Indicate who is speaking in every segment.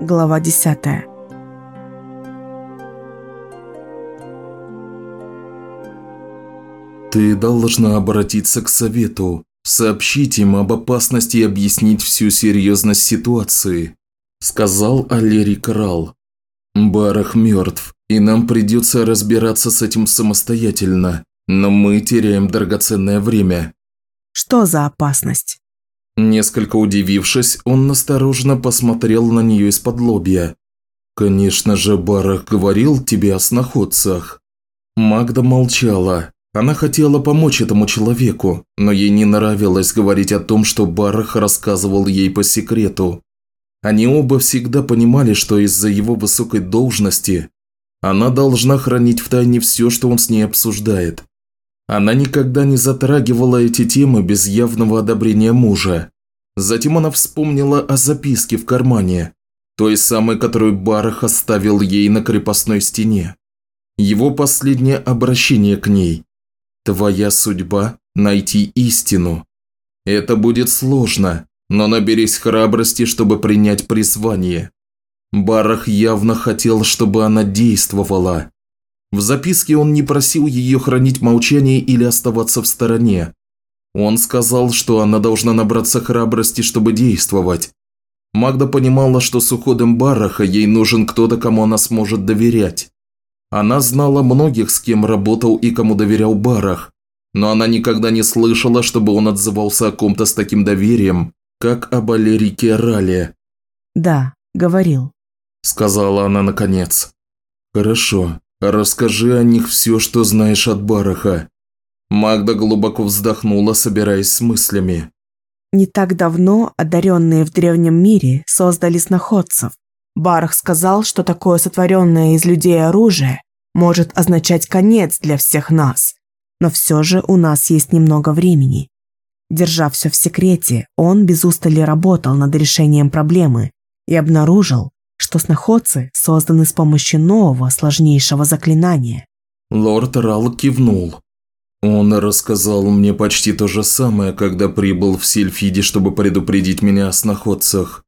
Speaker 1: Глава 10.
Speaker 2: Ты должна обратиться к совету, сообщить им об опасности и объяснить всю серьезность ситуации, сказал Алерий Крал. Барах мертв, и нам придется разбираться с этим самостоятельно, но мы теряем драгоценное время.
Speaker 1: Что за опасность?
Speaker 2: Несколько удивившись, он настороженно посмотрел на нее из-под лобья. «Конечно же, Барах говорил тебе о сноходцах». Магда молчала. Она хотела помочь этому человеку, но ей не нравилось говорить о том, что Барах рассказывал ей по секрету. Они оба всегда понимали, что из-за его высокой должности она должна хранить в тайне все, что он с ней обсуждает. Она никогда не затрагивала эти темы без явного одобрения мужа. Затем она вспомнила о записке в кармане, той самой, которую Барах оставил ей на крепостной стене. Его последнее обращение к ней. «Твоя судьба – найти истину. Это будет сложно, но наберись храбрости, чтобы принять призвание». Барах явно хотел, чтобы она действовала. В записке он не просил ее хранить молчание или оставаться в стороне. Он сказал, что она должна набраться храбрости, чтобы действовать. Магда понимала, что с уходом Бараха ей нужен кто-то, кому она сможет доверять. Она знала многих, с кем работал и кому доверял Барах, но она никогда не слышала, чтобы он отзывался о ком-то с таким доверием, как об Алерике Рале.
Speaker 1: «Да, говорил», –
Speaker 2: сказала она наконец. «Хорошо. «Расскажи о них все, что знаешь от Бараха». Магда глубоко вздохнула, собираясь с мыслями.
Speaker 1: Не так давно одаренные в древнем мире создали сноходцев. Барах сказал, что такое сотворенное из людей оружие может означать конец для всех нас. Но все же у нас есть немного времени. Держа все в секрете, он без устали работал над решением проблемы и обнаружил, что сноходцы созданы с помощью нового, сложнейшего заклинания.
Speaker 2: Лорд Рал кивнул. Он рассказал мне почти то же самое, когда прибыл в Сильфиде, чтобы предупредить меня о сноходцах.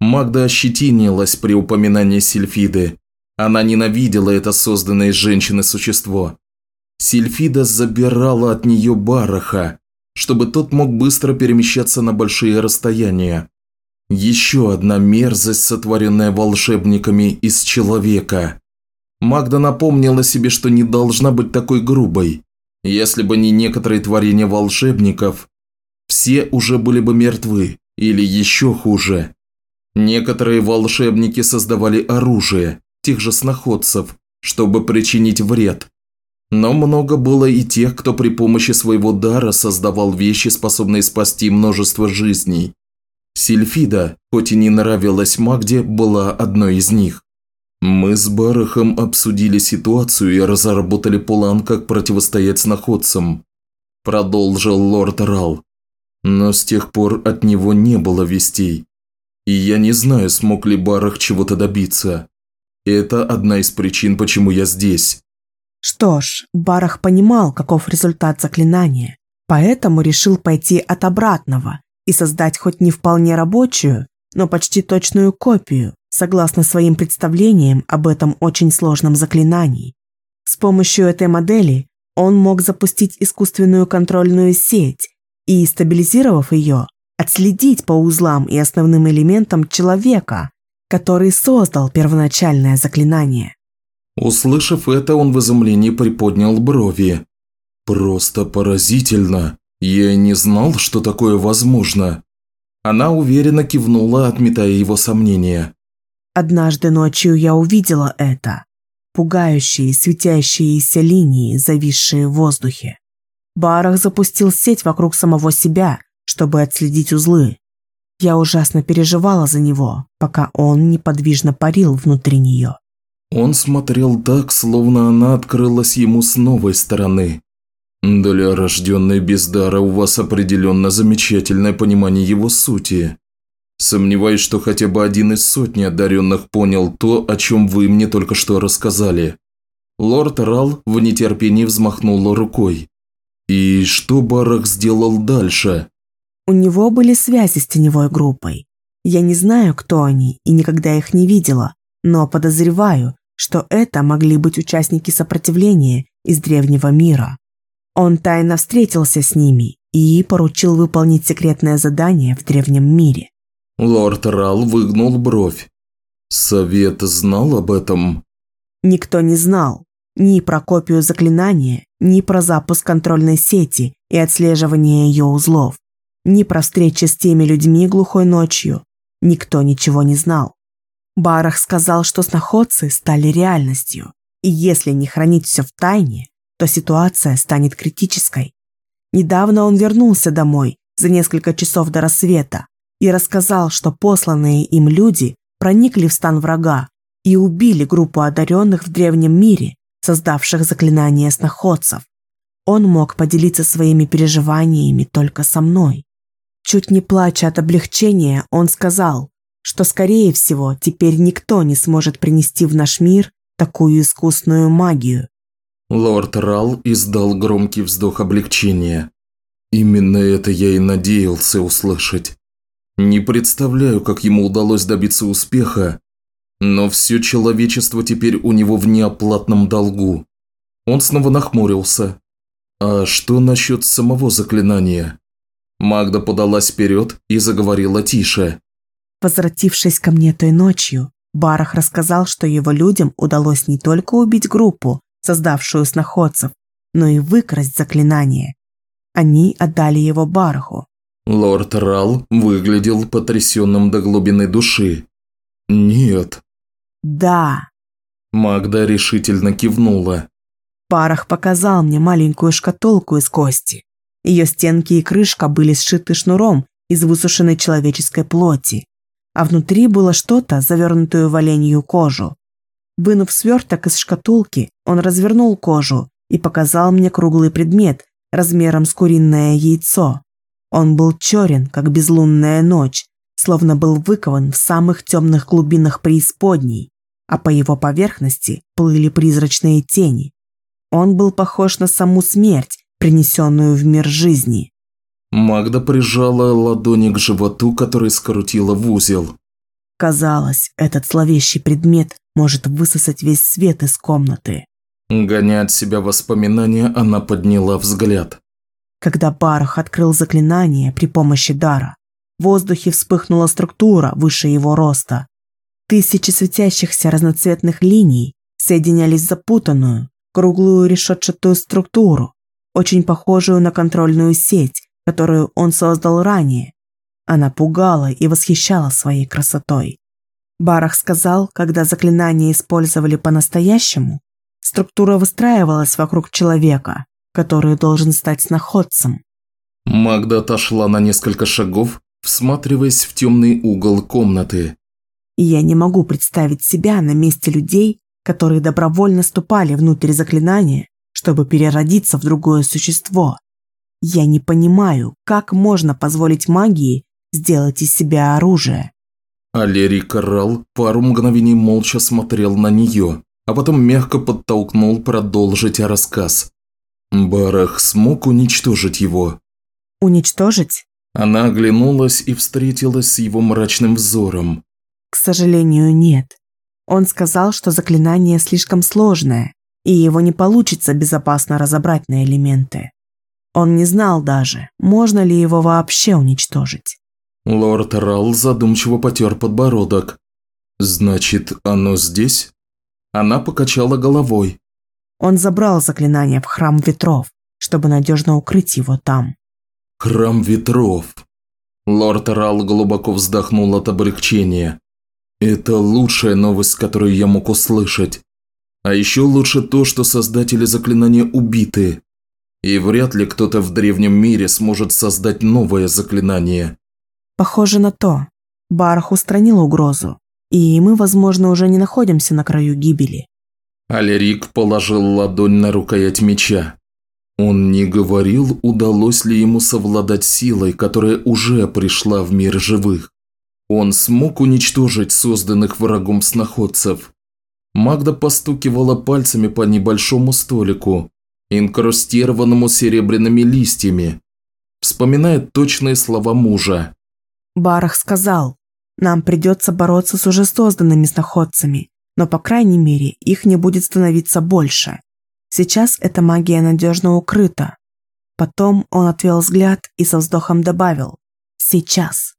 Speaker 2: Магда ощетинилась при упоминании Сильфиды. Она ненавидела это созданное из женщины существо. Сильфида забирала от нее бараха, чтобы тот мог быстро перемещаться на большие расстояния. Еще одна мерзость, сотворенная волшебниками из человека. Магда напомнила себе, что не должна быть такой грубой. Если бы не некоторые творения волшебников, все уже были бы мертвы, или еще хуже. Некоторые волшебники создавали оружие, тех же сноходцев, чтобы причинить вред. Но много было и тех, кто при помощи своего дара создавал вещи, способные спасти множество жизней. Сильфида, хоть и не нравилась Магде, была одной из них. Мы с Барахом обсудили ситуацию и разработали план, как противостоять сноходцам. Продолжил лорд Рал. Но с тех пор от него не было вестей. И я не знаю, смог ли Барах чего-то добиться. Это одна из причин, почему я здесь.
Speaker 1: Что ж, Барах понимал, каков результат заклинания, поэтому решил пойти от обратного и создать хоть не вполне рабочую, но почти точную копию, согласно своим представлениям об этом очень сложном заклинании. С помощью этой модели он мог запустить искусственную контрольную сеть и, стабилизировав ее, отследить по узлам и основным элементам человека, который создал первоначальное заклинание.
Speaker 2: Услышав это, он в изумлении приподнял брови. «Просто поразительно!» «Я не знал, что такое возможно». Она уверенно кивнула, отметая его сомнения.
Speaker 1: «Однажды ночью я увидела это. Пугающие, светящиеся линии, зависшие в воздухе. Барах запустил сеть вокруг самого себя, чтобы отследить узлы. Я ужасно переживала за него, пока он неподвижно парил внутри нее.
Speaker 2: Он смотрел так, словно она открылась ему с новой стороны. Для рожденной без дара у вас определенно замечательное понимание его сути. Сомневаюсь, что хотя бы один из сотни одаренных понял то, о чем вы мне только что рассказали. Лорд Рал в нетерпении взмахнул рукой. И что Барах сделал дальше?
Speaker 1: У него были связи с теневой группой. Я не знаю, кто они и никогда их не видела, но подозреваю, что это могли быть участники сопротивления из древнего мира. Он тайно встретился с ними и поручил выполнить секретное задание в древнем мире.
Speaker 2: Лорд Рал выгнул бровь. Совет знал об этом?
Speaker 1: Никто не знал ни про копию заклинания, ни про запуск контрольной сети и отслеживание ее узлов, ни про встречи с теми людьми глухой ночью. Никто ничего не знал. Барах сказал, что сноходцы стали реальностью, и если не хранить все в тайне, то ситуация станет критической. Недавно он вернулся домой за несколько часов до рассвета и рассказал, что посланные им люди проникли в стан врага и убили группу одаренных в древнем мире, создавших заклинание сноходцев. Он мог поделиться своими переживаниями только со мной. Чуть не плача от облегчения, он сказал, что, скорее всего, теперь никто не сможет принести в наш мир такую искусную магию.
Speaker 2: Лорд Рал издал громкий вздох облегчения. Именно это я и надеялся услышать. Не представляю, как ему удалось добиться успеха, но все человечество теперь у него в неоплатном долгу. Он снова нахмурился. А что насчет самого заклинания? Магда подалась вперед и заговорила тише.
Speaker 1: Возвратившись ко мне той ночью, Барах рассказал, что его людям удалось не только убить группу, создавшую сноходцев, но и выкрасть заклинание. Они отдали его Бараху.
Speaker 2: Лорд Рал выглядел потрясенным до глубины души. «Нет».
Speaker 1: «Да».
Speaker 2: Магда решительно кивнула.
Speaker 1: Барах показал мне маленькую шкатулку из кости. Ее стенки и крышка были сшиты шнуром из высушенной человеческой плоти а внутри было что-то, завернутое в оленью кожу. Вынув сверток из шкатулки, он развернул кожу и показал мне круглый предмет размером с куриное яйцо. Он был черен, как безлунная ночь, словно был выкован в самых темных глубинах преисподней, а по его поверхности плыли призрачные тени. Он был похож на саму смерть, принесенную в мир жизни.
Speaker 2: Магда прижала ладони к животу, который скрутила в узел.
Speaker 1: Казалось, этот зловещий предмет может высосать весь свет из комнаты.
Speaker 2: Гоня от себя воспоминания, она подняла взгляд.
Speaker 1: Когда Барах открыл заклинание при помощи дара, в воздухе вспыхнула структура выше его роста. Тысячи светящихся разноцветных линий соединялись в запутанную, круглую решетчатую структуру, очень похожую на контрольную сеть, которую он создал ранее. Она пугала и восхищала своей красотой. Барах сказал, когда заклинание использовали по-настоящему, структура выстраивалась вокруг человека, который должен стать находцем.
Speaker 2: Магда отошла на несколько шагов, всматриваясь в темный угол комнаты.
Speaker 1: я не могу представить себя на месте людей, которые добровольно ступали внутрь заклинания, чтобы переродиться в другое существо. Я не понимаю, как можно позволить магии сделать из себя оружие.
Speaker 2: Алерий Коралл пару мгновений молча смотрел на нее, а потом мягко подтолкнул продолжить рассказ. Барах смог уничтожить его.
Speaker 1: Уничтожить?
Speaker 2: Она оглянулась и встретилась с его мрачным взором.
Speaker 1: К сожалению, нет. Он сказал, что заклинание слишком сложное, и его не получится безопасно разобрать на элементы. Он не знал даже, можно ли его вообще уничтожить.
Speaker 2: Лорд Ралл задумчиво потер подбородок. «Значит, оно здесь?» Она покачала головой.
Speaker 1: Он забрал заклинание в Храм Ветров, чтобы надежно укрыть его там.
Speaker 2: «Храм Ветров!» Лорд Ралл глубоко вздохнул от облегчения. «Это лучшая новость, которую я мог услышать. А еще лучше то, что создатели заклинания убиты. И вряд ли кто-то в древнем мире сможет создать новое заклинание.
Speaker 1: Похоже на то. Барах устранил угрозу, и мы, возможно, уже не находимся на краю гибели.
Speaker 2: Алерик положил ладонь на рукоять меча. Он не говорил, удалось ли ему совладать силой, которая уже пришла в мир живых. Он смог уничтожить созданных врагом сноходцев. Магда постукивала пальцами по небольшому столику, инкрустированному серебряными листьями. Вспоминает точные слова мужа.
Speaker 1: Барах сказал, Нам придется бороться с уже созданными сноходцами, но, по крайней мере, их не будет становиться больше. Сейчас эта магия надежно укрыта. Потом он отвел взгляд и со вздохом добавил «Сейчас».